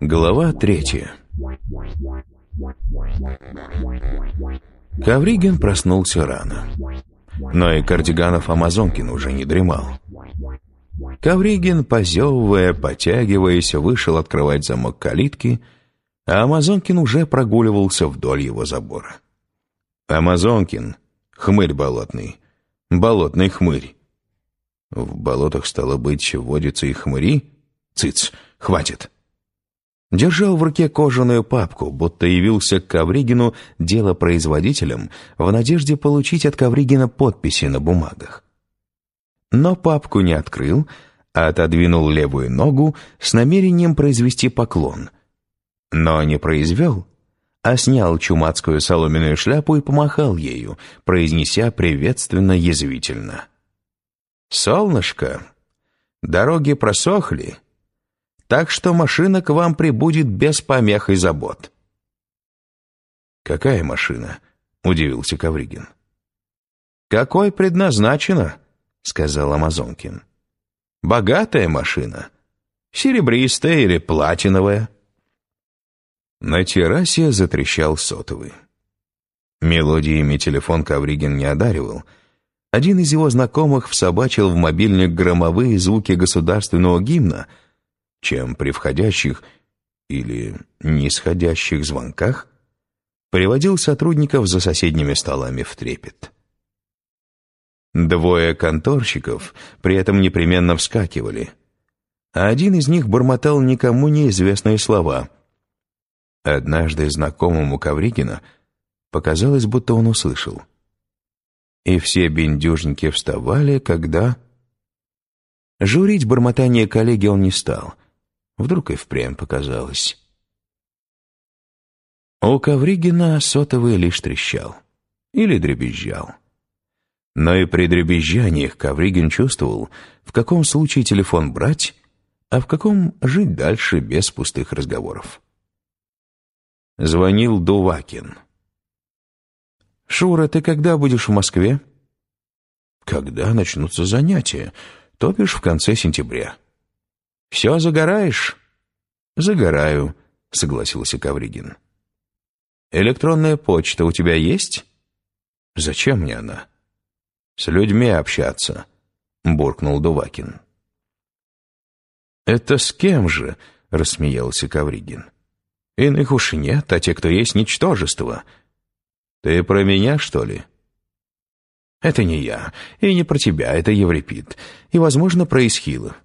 Глава третья Ковригин проснулся рано. Но и Кардиганов Амазонкин уже не дремал. Ковригин, позевывая, потягиваясь, вышел открывать замок калитки, а Амазонкин уже прогуливался вдоль его забора. Амазонкин, хмырь болотный, болотный хмырь. В болотах, стало быть, водятся и хмыри? Цыц, хватит. Держал в руке кожаную папку, будто явился к Ковригину делопроизводителем в надежде получить от Ковригина подписи на бумагах. Но папку не открыл, а отодвинул левую ногу с намерением произвести поклон. Но не произвел, а снял чумацкую соломенную шляпу и помахал ею, произнеся приветственно-язвительно. «Солнышко, дороги просохли?» так что машина к вам прибудет без помех и забот». «Какая машина?» — удивился Ковригин. «Какой предназначена?» — сказал Амазонкин. «Богатая машина. Серебристая или платиновая?» На террасе затрещал сотовый. Мелодиями телефон Ковригин не одаривал. Один из его знакомых всобачил в мобильник громовые звуки государственного гимна — чем при входящих или нисходящих звонках приводил сотрудников за соседними столами в трепет. Двое конторщиков при этом непременно вскакивали, а один из них бормотал никому неизвестные слова. Однажды знакомому Ковригина показалось, будто он услышал. И все бендюжники вставали, когда... Журить бормотание коллеги он не стал — Вдруг и впрямь показалось. У Ковригина сотовый лишь трещал. Или дребезжал. Но и при дребезжаниях Ковригин чувствовал, в каком случае телефон брать, а в каком жить дальше без пустых разговоров. Звонил Дувакин. «Шура, ты когда будешь в Москве?» «Когда начнутся занятия, то бишь в конце сентября». «Все загораешь?» «Загораю», — согласился Кавригин. «Электронная почта у тебя есть?» «Зачем мне она?» «С людьми общаться», — буркнул Дувакин. «Это с кем же?» — рассмеялся Кавригин. «Иных уж нет, а те, кто есть, ничтожество. Ты про меня, что ли?» «Это не я, и не про тебя, это Еврипид, и, возможно, про Исхила.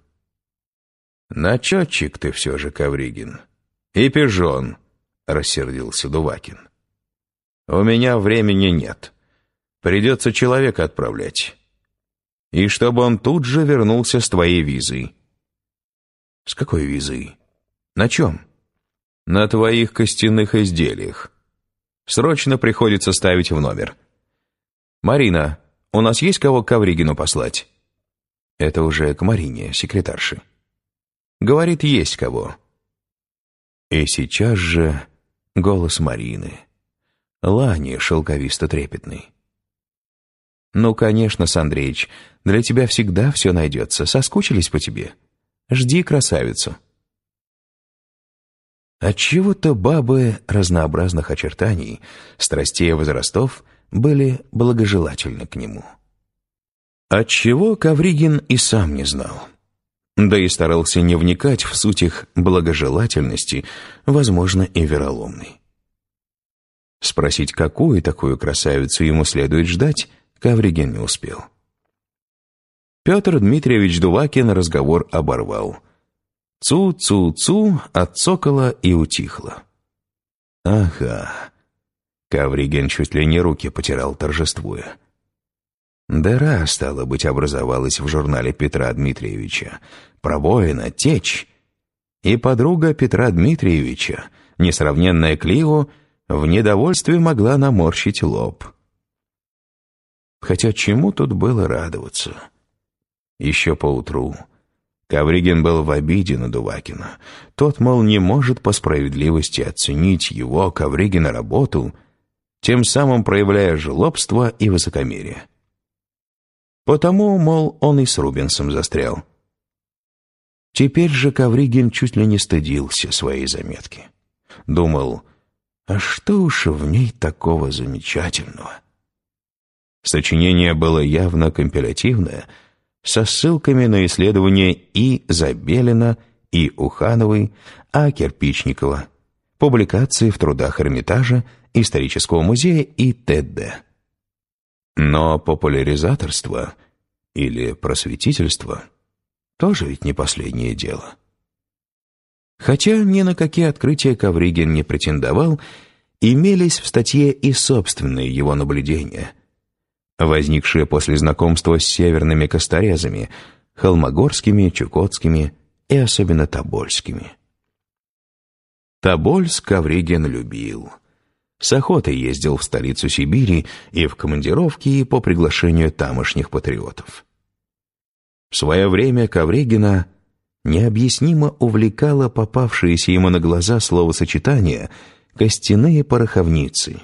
«Начетчик ты все же, Ковригин. И пижон», — рассердился Дувакин. «У меня времени нет. Придется человека отправлять. И чтобы он тут же вернулся с твоей визой». «С какой визой? На чем?» «На твоих костяных изделиях. Срочно приходится ставить в номер». «Марина, у нас есть кого к Ковригину послать?» «Это уже к Марине, секретарше». Говорит, есть кого. И сейчас же голос Марины. Лани шелковисто-трепетный. «Ну, конечно, Сандреич, для тебя всегда все найдется. Соскучились по тебе? Жди красавицу». Отчего-то бабы разнообразных очертаний, страстей возрастов были благожелательны к нему. Отчего Кавригин и сам не знал да и старался не вникать в суть их благожелательности, возможно, и вероломной. Спросить, какую такую красавицу ему следует ждать, Кавригин не успел. Петр Дмитриевич Дувакин разговор оборвал. Цу-цу-цу отцокало и утихло. «Ага». Кавригин чуть ли не руки потирал, торжествуя. Дыра, стало быть, образовалась в журнале Петра Дмитриевича. Пробоина, течь. И подруга Петра Дмитриевича, несравненная Клио, в недовольстве могла наморщить лоб. Хотя чему тут было радоваться? Еще поутру Ковригин был в обиде на Дувакина. Тот, мол, не может по справедливости оценить его, Ковригина, работу, тем самым проявляя жлобство и высокомерие. Потому, мол, он и с Рубинсом застрял. Теперь же Ковригин чуть ли не стыдился своей заметки. Думал, а что уж в ней такого замечательного? Сочинение было явно компилятивное, со ссылками на исследования и Забелина, и Ухановой, а Кирпичникова, публикации в трудах Эрмитажа, Исторического музея и т.д. Но популяризаторство или просветительство тоже ведь не последнее дело. Хотя ни на какие открытия Ковригин не претендовал, имелись в статье и собственные его наблюдения, возникшие после знакомства с северными косторезами, холмогорскими, чукотскими и особенно тобольскими. Тобольск Ковригин любил. С охотой ездил в столицу Сибири и в командировки и по приглашению тамошних патриотов. В свое время Ковригина необъяснимо увлекало попавшееся ему на глаза словосочетание «костяные пороховницы».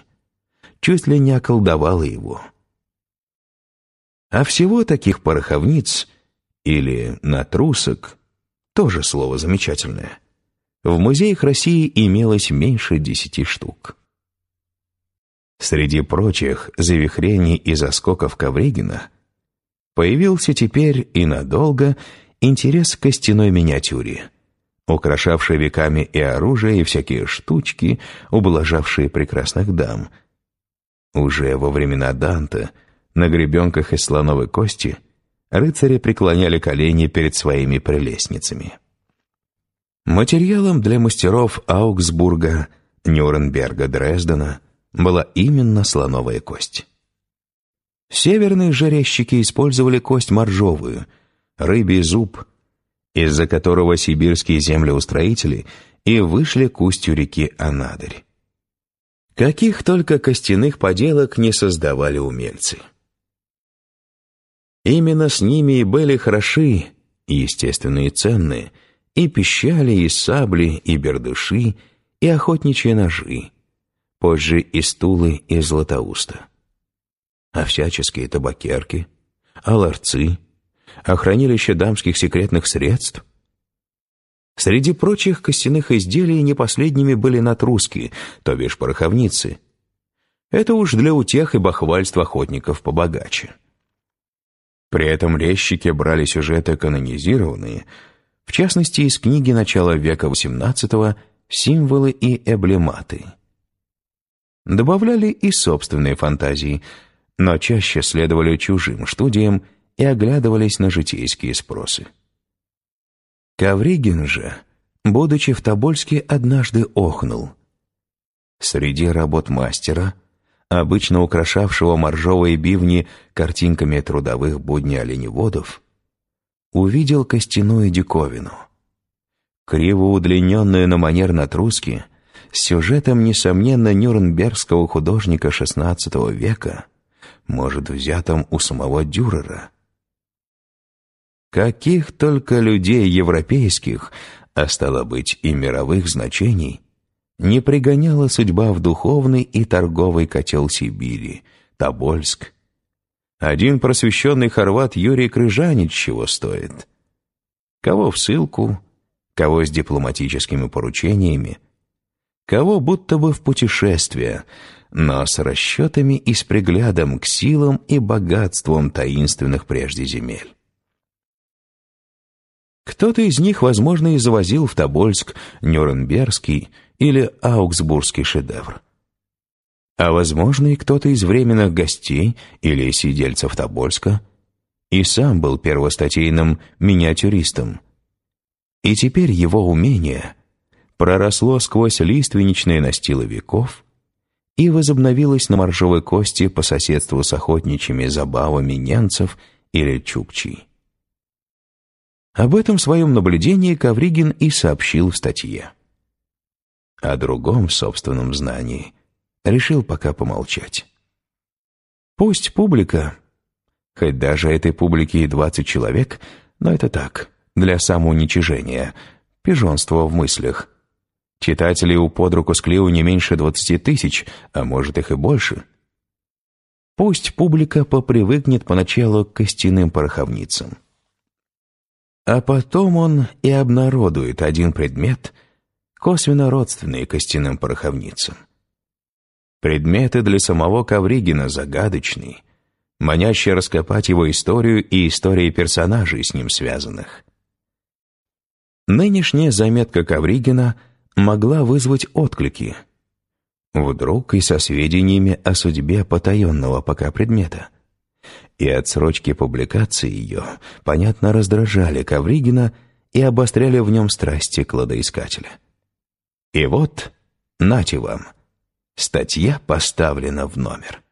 Чуть ли не околдовало его. А всего таких пороховниц или натрусок, тоже слово замечательное, в музеях России имелось меньше десяти штук. Среди прочих завихрений и заскоков Ковригина появился теперь и надолго интерес к костяной миниатюре, украшавшей веками и оружие, и всякие штучки, ублажавшие прекрасных дам. Уже во времена Данте на гребенках из слоновой кости рыцари преклоняли колени перед своими прелестницами. Материалом для мастеров Аугсбурга, Нюрнберга, Дрездена была именно слоновая кость. Северные жарящики использовали кость моржовую – рыбий зуб, из-за которого сибирские землеустроители и вышли к устью реки Анадырь. Каких только костяных поделок не создавали умельцы. Именно с ними и были хороши, и ценные, и пищали, и сабли, и бердыши, и охотничьи ножи, позже и стулы из златоуста. А всяческие табакерки, а ларцы, а хранилище дамских секретных средств. Среди прочих костяных изделий не последними были натруски, то бишь пороховницы. Это уж для утех и бахвальств охотников побогаче. При этом резчики брали сюжеты канонизированные, в частности, из книги начала века XVIII «Символы и эблематы». Добавляли и собственные фантазии, но чаще следовали чужим студиям и оглядывались на житейские спросы. Ковригин же, будучи в Тобольске, однажды охнул. Среди работ мастера, обычно украшавшего моржовые бивни картинками трудовых будней оленеводов, увидел костяную диковину. Криво удлиненную на манер натруски, с сюжетом, несомненно, нюрнбергского художника XVI века, может, взятым у самого Дюрера, Каких только людей европейских, а стало быть и мировых значений, не пригоняла судьба в духовный и торговый котел Сибири, Тобольск. Один просвещенный хорват Юрий Крыжанич чего стоит. Кого в ссылку, кого с дипломатическими поручениями, кого будто бы в путешествие, но с расчетами и с приглядом к силам и богатствам таинственных прежде земель. Кто-то из них, возможно, и завозил в Тобольск Нюрнбергский или Аугсбургский шедевр. А, возможно, и кто-то из временных гостей или сидельцев Тобольска и сам был первостатейным миниатюристом. И теперь его умение проросло сквозь лиственничные настилы веков и возобновилось на моржовой кости по соседству с охотничьими забавами ненцев или чукчей. Об этом своем наблюдении Ковригин и сообщил в статье. О другом собственном знании решил пока помолчать. Пусть публика, хоть даже этой публике и двадцать человек, но это так, для самоуничижения, пижонства в мыслях, Читателей у под руку с не меньше двадцати тысяч, а может их и больше. Пусть публика попривыкнет поначалу к костяным пороховницам. А потом он и обнародует один предмет, косвенно родственный костяным пороховницам. Предметы для самого Ковригина загадочные, манящие раскопать его историю и истории персонажей с ним связанных. Нынешняя заметка Ковригина могла вызвать отклики. Вдруг и со сведениями о судьбе потаенного пока предмета. И отсрочки публикации ее, понятно, раздражали Ковригина и обостряли в нем страсти кладоискателя. И вот, нате вам, статья поставлена в номер.